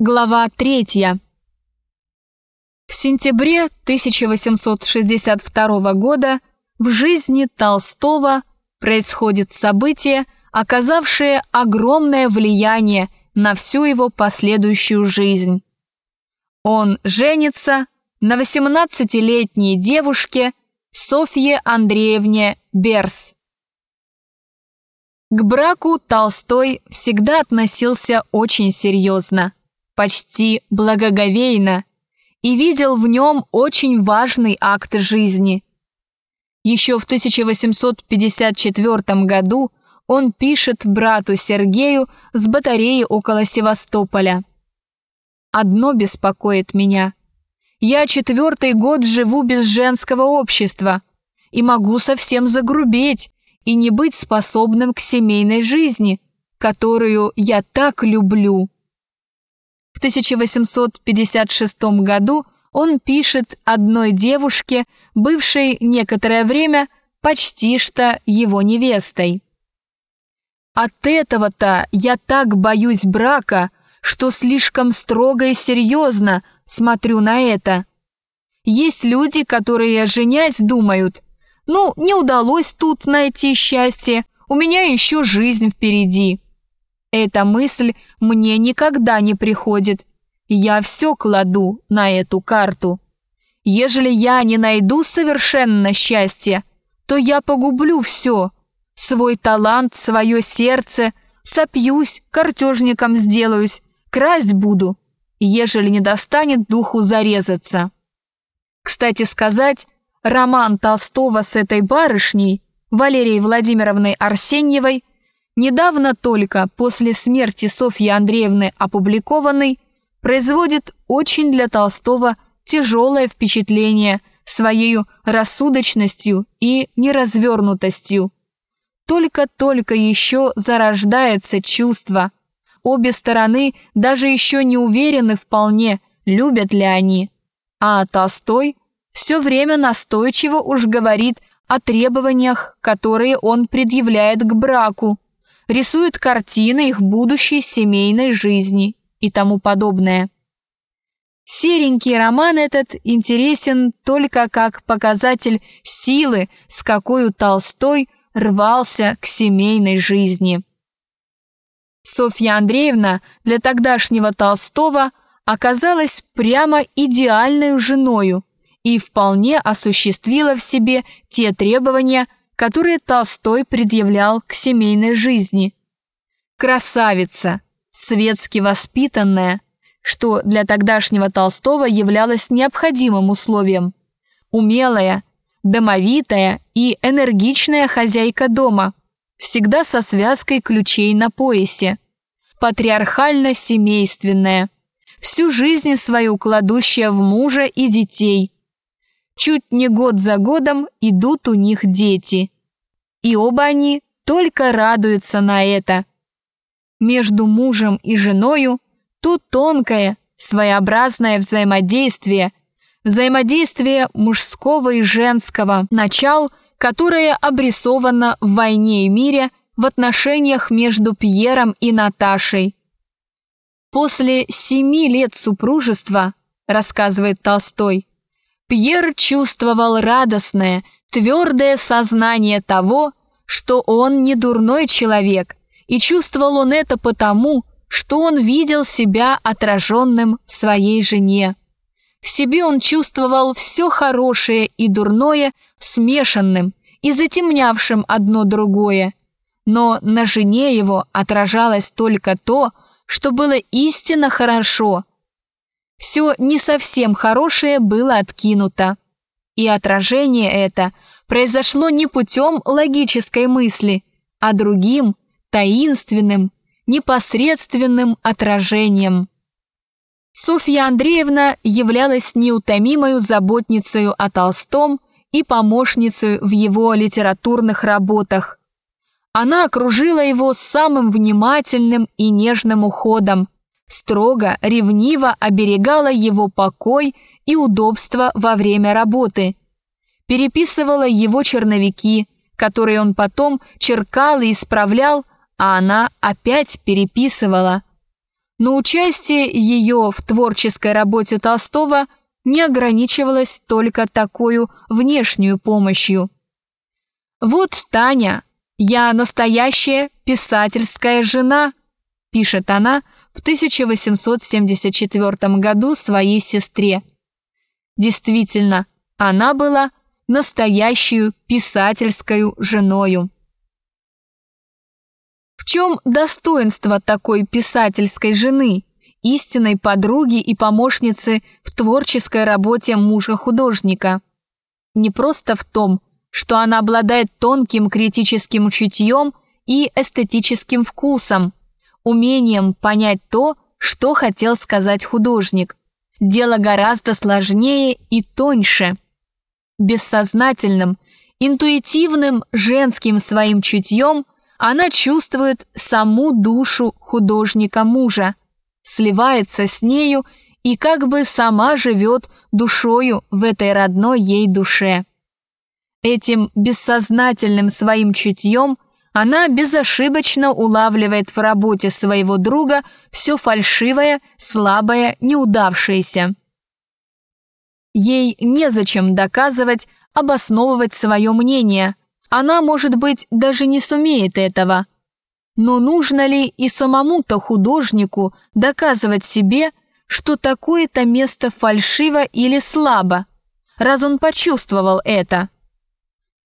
Глава третья. В сентябре 1862 года в жизни Толстого происходит событие, оказавшее огромное влияние на всю его последующую жизнь. Он женится на 18-летней девушке Софье Андреевне Берс. К браку Толстой всегда относился очень серьезно почти благоговейно, и видел в нем очень важный акт жизни. Еще в 1854 году он пишет брату Сергею с батареи около Севастополя. «Одно беспокоит меня. Я четвертый год живу без женского общества и могу совсем загрубеть и не быть способным к семейной жизни, которую я так люблю». В 1856 году он пишет одной девушке, бывшей некоторое время почти что его невестой. «От этого-то я так боюсь брака, что слишком строго и серьезно смотрю на это. Есть люди, которые, женясь, думают, ну, не удалось тут найти счастье, у меня еще жизнь впереди». Эта мысль мне никогда не приходит. Я все кладу на эту карту. Ежели я не найду совершенно счастье, то я погублю все. Свой талант, свое сердце, сопьюсь, картежником сделаюсь, красть буду, ежели не достанет духу зарезаться. Кстати сказать, роман Толстого с этой барышней, Валерией Владимировной Арсеньевой, недавно только после смерти Софьи Андреевны опубликованный, производит очень для Толстого тяжелое впечатление своей рассудочностью и неразвернутостью. Только-только еще зарождается чувство. Обе стороны даже еще не уверены вполне, любят ли они. А Толстой все время настойчиво уж говорит о требованиях, которые он предъявляет к браку рисует картины их будущей семейной жизни и тому подобное. Серенький роман этот интересен только как показатель силы, с какой Толстой рвался к семейной жизни. Софья Андреевна для тогдашнего Толстого оказалась прямо идеальной женою и вполне осуществила в себе те требования, которые Толстой предъявлял к семейной жизни. Красавица, светски воспитанная, что для тогдашнего Толстого являлось необходимым условием. Умелая, домовитая и энергичная хозяйка дома, всегда со связкой ключей на поясе. Патриархально-семейственная, всю жизнь свою кладущая в мужа и детей – Чуть не год за годом идут у них дети. И оба они только радуются на это. Между мужем и женою тут тонкое, своеобразное взаимодействие, взаимодействие мужского и женского начал, которое обрисовано в «Войне и мире» в отношениях между Пьером и Наташей. После семи лет супружества, рассказывает Толстой, Пьер чувствовал радостное, твердое сознание того, что он не дурной человек, и чувствовал он это потому, что он видел себя отраженным в своей жене. В себе он чувствовал все хорошее и дурное смешанным и затемнявшим одно другое. Но на жене его отражалось только то, что было истинно хорошо, все не совсем хорошее было откинуто. И отражение это произошло не путем логической мысли, а другим, таинственным, непосредственным отражением. Софья Андреевна являлась неутомимой заботницей о Толстом и помощницей в его литературных работах. Она окружила его самым внимательным и нежным уходом – строго, ревниво оберегала его покой и удобство во время работы. Переписывала его черновики, которые он потом черкал и исправлял, а она опять переписывала. Но участие ее в творческой работе Толстого не ограничивалось только такой внешнюю помощью. «Вот Таня, я настоящая писательская жена», пишет она в 1874 году своей сестре. Действительно, она была настоящую писательскую женою. В чем достоинство такой писательской жены, истинной подруги и помощницы в творческой работе мужа-художника? Не просто в том, что она обладает тонким критическим чутьем и эстетическим вкусом, умением понять то, что хотел сказать художник. Дело гораздо сложнее и тоньше. Бессознательным, интуитивным женским своим чутьем она чувствует саму душу художника-мужа, сливается с нею и как бы сама живет душою в этой родной ей душе. Этим бессознательным своим чутьем она безошибочно улавливает в работе своего друга все фальшивое, слабое, неудавшееся. Ей незачем доказывать, обосновывать свое мнение. Она, может быть, даже не сумеет этого. Но нужно ли и самому-то художнику доказывать себе, что такое-то место фальшиво или слабо, раз он почувствовал это?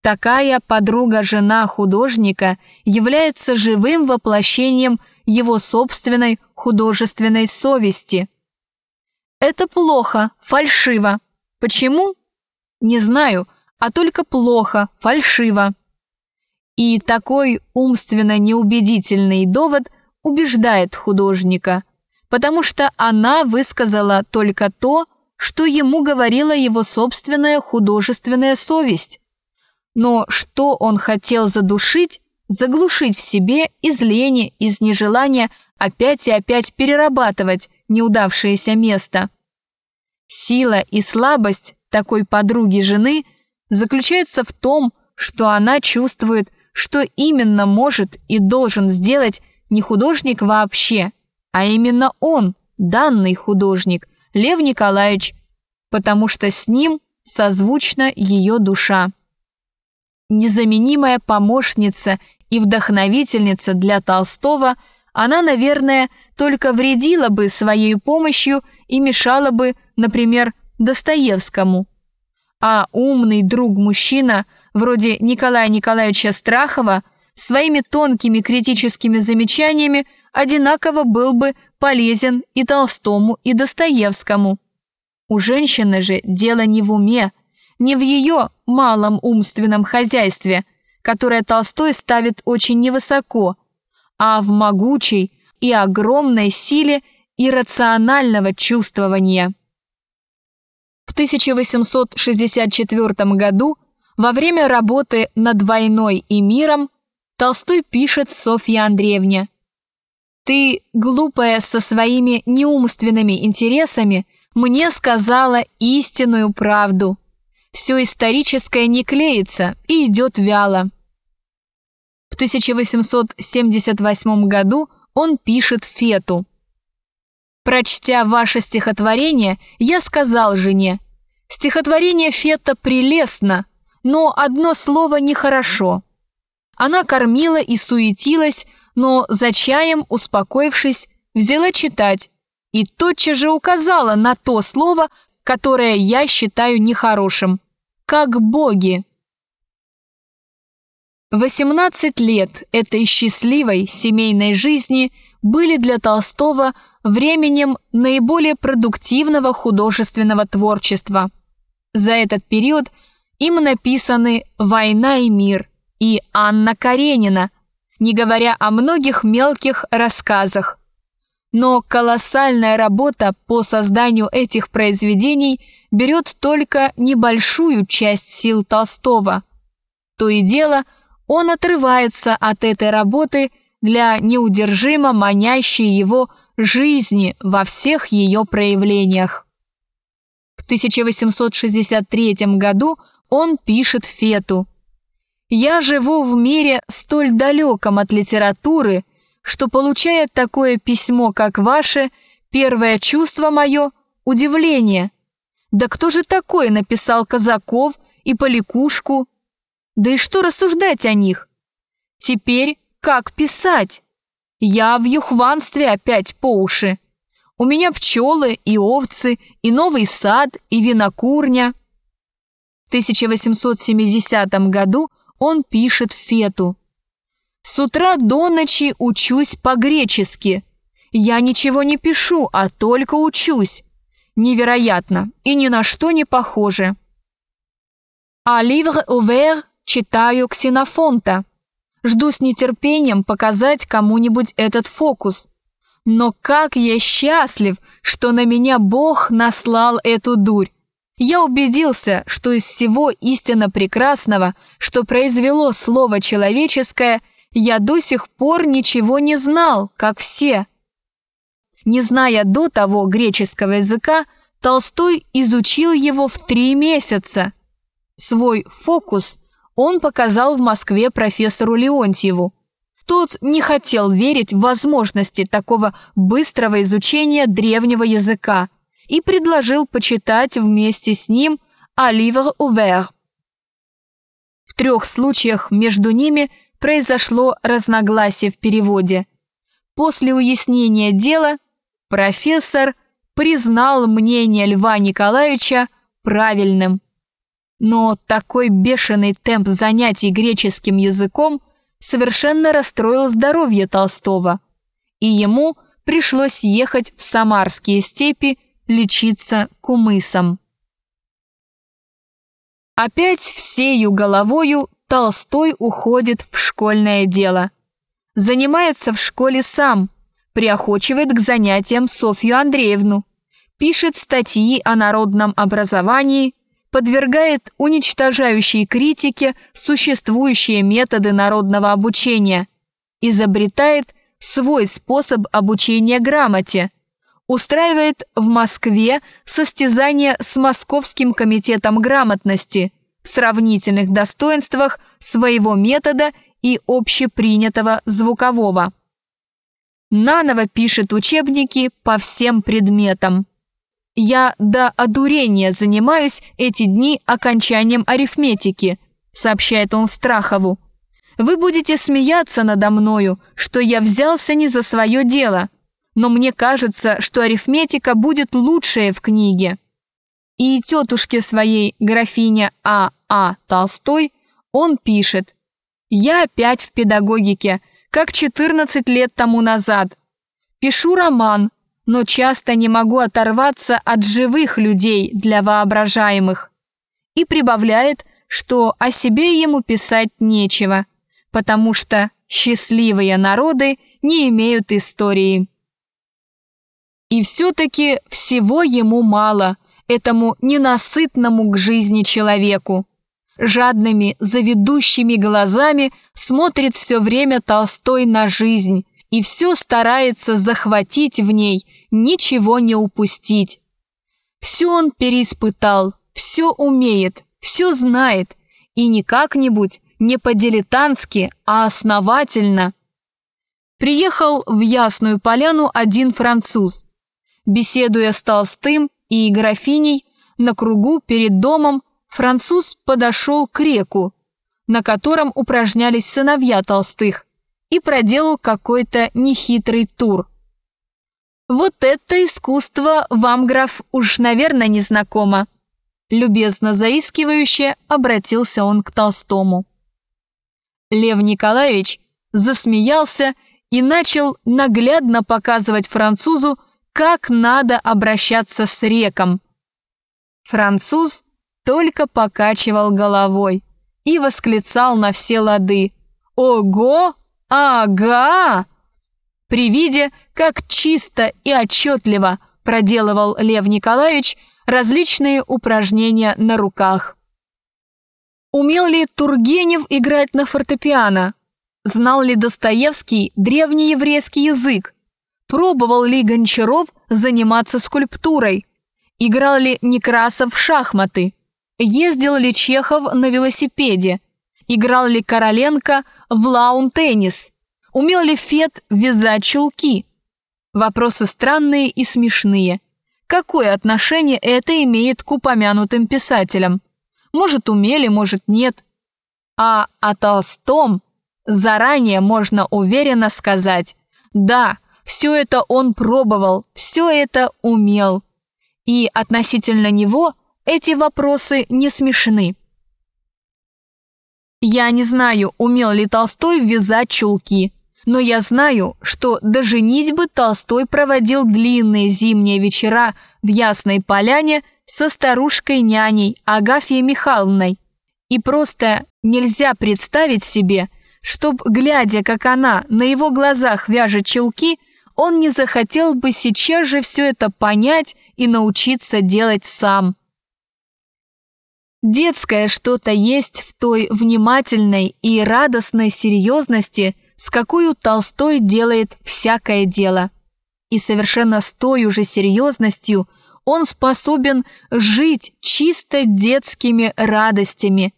Такая подруга-жена художника является живым воплощением его собственной художественной совести. Это плохо, фальшиво. Почему? Не знаю, а только плохо, фальшиво. И такой умственно неубедительный довод убеждает художника, потому что она высказала только то, что ему говорила его собственная художественная совесть. Но что он хотел задушить, заглушить в себе из лени, из нежелания опять и опять перерабатывать неудавшееся место – Сила и слабость такой подруги жены заключается в том, что она чувствует, что именно может и должен сделать не художник вообще, а именно он, данный художник, Лев Николаевич, потому что с ним созвучна ее душа. Незаменимая помощница и вдохновительница для Толстого – она, наверное, только вредила бы своей помощью и мешала бы, например, Достоевскому. А умный друг-мужчина, вроде Николая Николаевича Страхова, своими тонкими критическими замечаниями одинаково был бы полезен и Толстому, и Достоевскому. У женщины же дело не в уме, не в ее малом умственном хозяйстве, которое Толстой ставит очень невысоко – а в могучей и огромной силе иррационального чувствования. В 1864 году, во время работы над «Войной и миром», Толстой пишет Софье Андреевне «Ты, глупая со своими неумственными интересами, мне сказала истинную правду. Все историческое не клеится и идет вяло. В 1878 году он пишет Фету. «Прочтя ваше стихотворение, я сказал жене, стихотворение Фета прелестно, но одно слово нехорошо». Она кормила и суетилась, но за чаем, успокоившись, взяла читать и тотчас же указала на то слово, которое я считаю нехорошим. Как боги. 18 лет этой счастливой семейной жизни были для Толстого временем наиболее продуктивного художественного творчества. За этот период им написаны «Война и мир» и «Анна Каренина», не говоря о многих мелких рассказах. Но колоссальная работа по созданию этих произведений берет только небольшую часть сил Толстого. То и дело – он отрывается от этой работы для неудержимо манящей его жизни во всех ее проявлениях. В 1863 году он пишет Фету «Я живу в мире столь далеком от литературы, что, получая такое письмо, как ваше, первое чувство мое – удивление. Да кто же такой написал Казаков и Поликушку? Да и что рассуждать о них? Теперь как писать? Я в юхванстве опять по уши. У меня пчелы и овцы, и новый сад, и винокурня. В 1870 году он пишет Фету. «С утра до ночи учусь по-гречески. Я ничего не пишу, а только учусь. Невероятно и ни на что не похоже». А «Livre ouvert» читаю Ксенофонта. Жду с нетерпением показать кому-нибудь этот фокус. Но как я счастлив, что на меня Бог наслал эту дурь. Я убедился, что из всего истинно прекрасного, что произвело слово человеческое, я до сих пор ничего не знал, как все. Не зная до того греческого языка, Толстой изучил его в три месяца. Свой фокус он показал в Москве профессору Леонтьеву. Тот не хотел верить в возможности такого быстрого изучения древнего языка и предложил почитать вместе с ним «Оливер Увер». В трех случаях между ними произошло разногласие в переводе. После уяснения дела профессор признал мнение Льва Николаевича правильным. Но такой бешеный темп занятий греческим языком совершенно расстроил здоровье Толстого, и ему пришлось ехать в Самарские степи лечиться кумысом. Опять всею головою Толстой уходит в школьное дело. Занимается в школе сам, приохочивает к занятиям Софью Андреевну, пишет статьи о народном образовании, подвергает уничтожающей критике существующие методы народного обучения, изобретает свой способ обучения грамоте, устраивает в Москве состязание с Московским комитетом грамотности сравнительных достоинствах своего метода и общепринятого звукового. Наново пишет учебники по всем предметам. Я до одурения занимаюсь эти дни окончанием арифметики, сообщает он Страхову. Вы будете смеяться надо мною, что я взялся не за свое дело, но мне кажется, что арифметика будет лучшая в книге. И тетушке своей, графине А. А. Толстой, он пишет «Я опять в педагогике, как 14 лет тому назад. Пишу роман, но часто не могу оторваться от живых людей для воображаемых. И прибавляет, что о себе ему писать нечего, потому что счастливые народы не имеют истории. И все-таки всего ему мало, этому ненасытному к жизни человеку. Жадными, заведущими глазами смотрит все время Толстой на жизнь, и все старается захватить в ней, ничего не упустить. Все он переиспытал, все умеет, все знает, и не как-нибудь, не по-дилетантски, а основательно. Приехал в Ясную Поляну один француз. Беседуя с Толстым и графиней, на кругу перед домом француз подошел к реку, на котором упражнялись сыновья Толстых – и проделал какой-то нехитрый тур. «Вот это искусство вам, граф, уж, наверное, не знакомо», любезно заискивающе обратился он к Толстому. Лев Николаевич засмеялся и начал наглядно показывать французу, как надо обращаться с реком. Француз только покачивал головой и восклицал на все лады «Ого! «Ага!» При виде, как чисто и отчетливо проделывал Лев Николаевич различные упражнения на руках. Умел ли Тургенев играть на фортепиано? Знал ли Достоевский древний еврейский язык? Пробовал ли Гончаров заниматься скульптурой? Играл ли Некрасов в шахматы? Ездил ли Чехов на велосипеде? Играл ли Короленко в лаун-теннис? Умел ли Фет вязать чулки? Вопросы странные и смешные. Какое отношение это имеет к упомянутым писателям? Может, умели, может, нет. А о Толстом заранее можно уверенно сказать «Да, все это он пробовал, все это умел». И относительно него эти вопросы не смешны. Я не знаю, умел ли Толстой вязать чулки, но я знаю, что до женитьбы Толстой проводил длинные зимние вечера в Ясной Поляне со старушкой-няней Агафьей Михайловной. И просто нельзя представить себе, чтоб, глядя, как она на его глазах вяжет чулки, он не захотел бы сейчас же все это понять и научиться делать сам. Детское что-то есть в той внимательной и радостной серьезности, с какой Толстой делает всякое дело. И совершенно с той же серьезностью он способен жить чисто детскими радостями.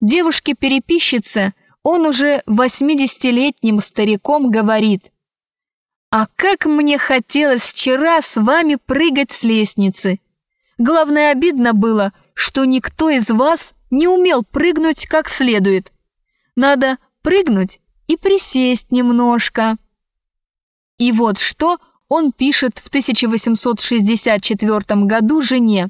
Девушке-переписчице он уже 80-летним стариком говорит «А как мне хотелось вчера с вами прыгать с лестницы! Главное, обидно было – что никто из вас не умел прыгнуть как следует. Надо прыгнуть и присесть немножко. И вот что он пишет в 1864 году жене.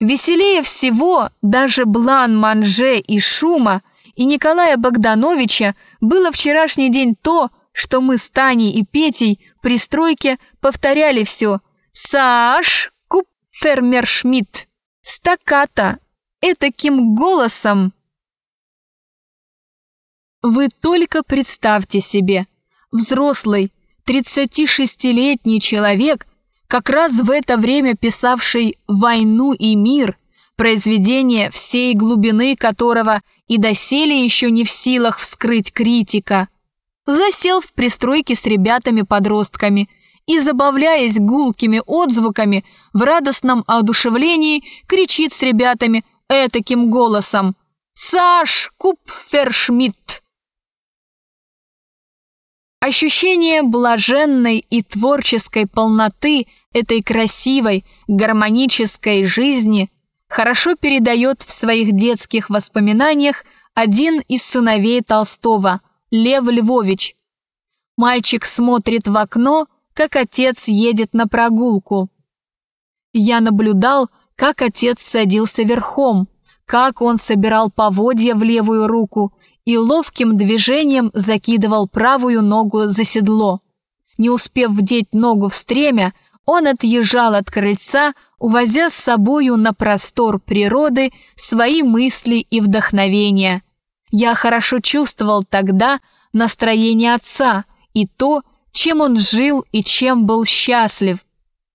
Веселее всего даже Блан Манже и Шума и Николая Богдановича было вчерашний день то, что мы с Таней и Петей в пристройке повторяли все «Саш Купфермершмидт» стаката, этаким голосом. Вы только представьте себе, взрослый, 36-летний человек, как раз в это время писавший «Войну и мир», произведение всей глубины которого и доселе еще не в силах вскрыть критика, засел в пристройке с ребятами-подростками – и, забавляясь гулкими отзвуками, в радостном одушевлении кричит с ребятами этаким голосом «Саш Купфершмидт!». Ощущение блаженной и творческой полноты этой красивой, гармонической жизни хорошо передает в своих детских воспоминаниях один из сыновей Толстого, Лев Львович. Мальчик смотрит в окно как отец едет на прогулку. Я наблюдал, как отец садился верхом, как он собирал поводья в левую руку и ловким движением закидывал правую ногу за седло. Не успев вдеть ногу в стремя, он отъезжал от крыльца, увозя с собою на простор природы свои мысли и вдохновения. Я хорошо чувствовал тогда настроение отца и то, чем он жил и чем был счастлив.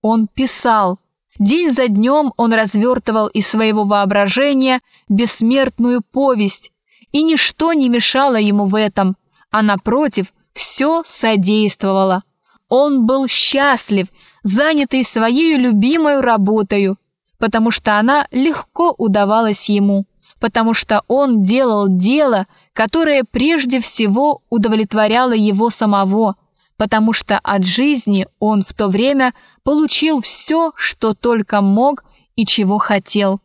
Он писал. День за днем он развертывал из своего воображения бессмертную повесть, и ничто не мешало ему в этом, а напротив, все содействовало. Он был счастлив, занятый своей любимой работой, потому что она легко удавалась ему, потому что он делал дело, которое прежде всего удовлетворяло его самого – потому что от жизни он в то время получил все, что только мог и чего хотел.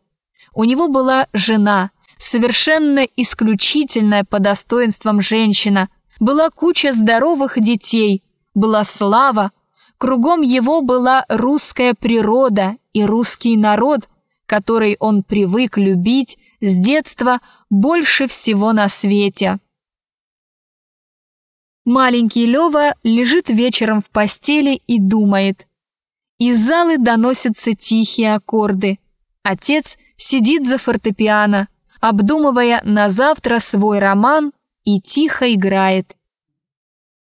У него была жена, совершенно исключительная по достоинствам женщина, была куча здоровых детей, была слава, кругом его была русская природа и русский народ, который он привык любить с детства больше всего на свете. Маленький Лёва лежит вечером в постели и думает. Из залы доносятся тихие аккорды. Отец сидит за фортепиано, обдумывая на завтра свой роман и тихо играет.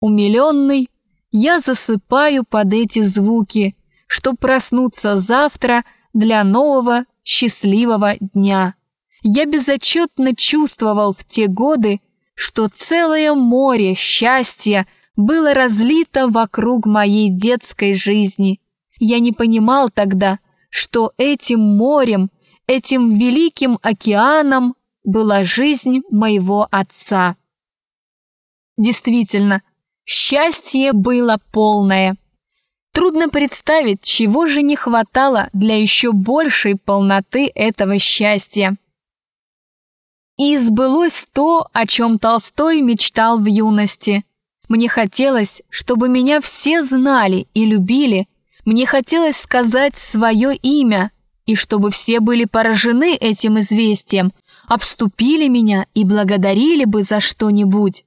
Умиленный, я засыпаю под эти звуки, чтоб проснуться завтра для нового счастливого дня. Я безотчетно чувствовал в те годы, что целое море счастья было разлито вокруг моей детской жизни. Я не понимал тогда, что этим морем, этим великим океаном была жизнь моего отца. Действительно, счастье было полное. Трудно представить, чего же не хватало для еще большей полноты этого счастья. И сбылось то, о чем Толстой мечтал в юности. Мне хотелось, чтобы меня все знали и любили. Мне хотелось сказать свое имя, и чтобы все были поражены этим известием, обступили меня и благодарили бы за что-нибудь.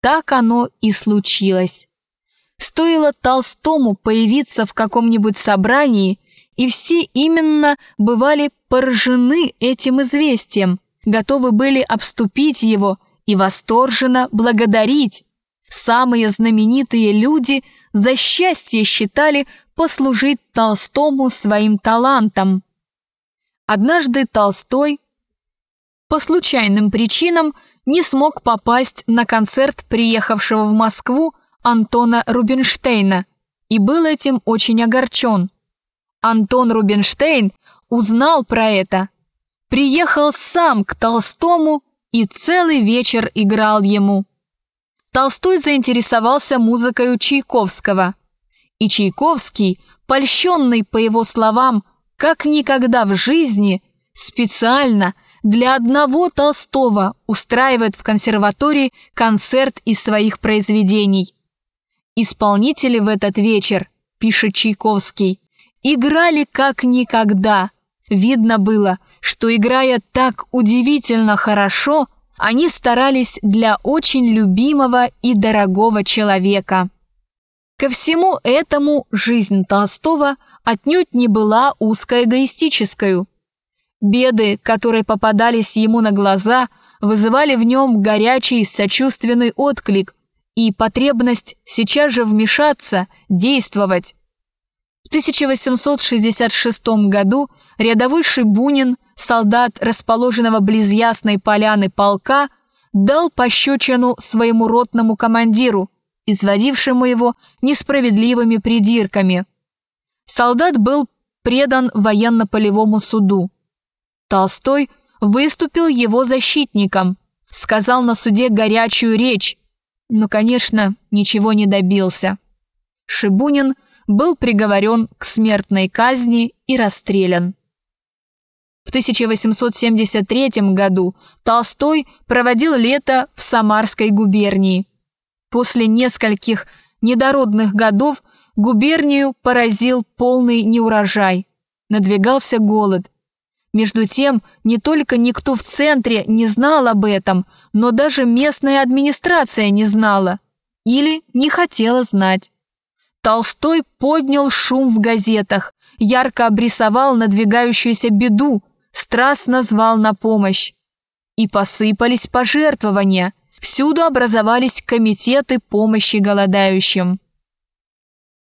Так оно и случилось. Стоило Толстому появиться в каком-нибудь собрании, и все именно бывали поражены этим известием, готовы были обступить его и восторженно благодарить. Самые знаменитые люди за счастье считали послужить Толстому своим талантом. Однажды Толстой по случайным причинам не смог попасть на концерт приехавшего в Москву Антона Рубинштейна и был этим очень огорчен. Антон Рубинштейн узнал про это, приехал сам к Толстому и целый вечер играл ему. Толстой заинтересовался музыкой у Чайковского. И Чайковский, польщенный, по его словам, как никогда в жизни, специально для одного Толстого устраивает в консерватории концерт из своих произведений – Исполнители в этот вечер, пишет Чайковский, играли как никогда. Видно было, что играя так удивительно хорошо, они старались для очень любимого и дорогого человека. Ко всему этому жизнь Толстого отнюдь не была узкоэгоистической. Беды, которые попадались ему на глаза, вызывали в нем горячий сочувственный отклик – и потребность сейчас же вмешаться, действовать. В 1866 году рядовой Шибунин, солдат расположенного близ Ясной поляны полка, дал пощечину своему ротному командиру, изводившему его несправедливыми придирками. Солдат был предан военно-полевому суду. Толстой выступил его защитником, сказал на суде горячую речь, но, конечно, ничего не добился. Шибунин был приговорен к смертной казни и расстрелян. В 1873 году Толстой проводил лето в Самарской губернии. После нескольких недородных годов губернию поразил полный неурожай. Надвигался голод. Между тем, не только никто в центре не знал об этом, но даже местная администрация не знала или не хотела знать. Толстой поднял шум в газетах, ярко обрисовал надвигающуюся беду, страстно звал на помощь. И посыпались пожертвования, всюду образовались комитеты помощи голодающим.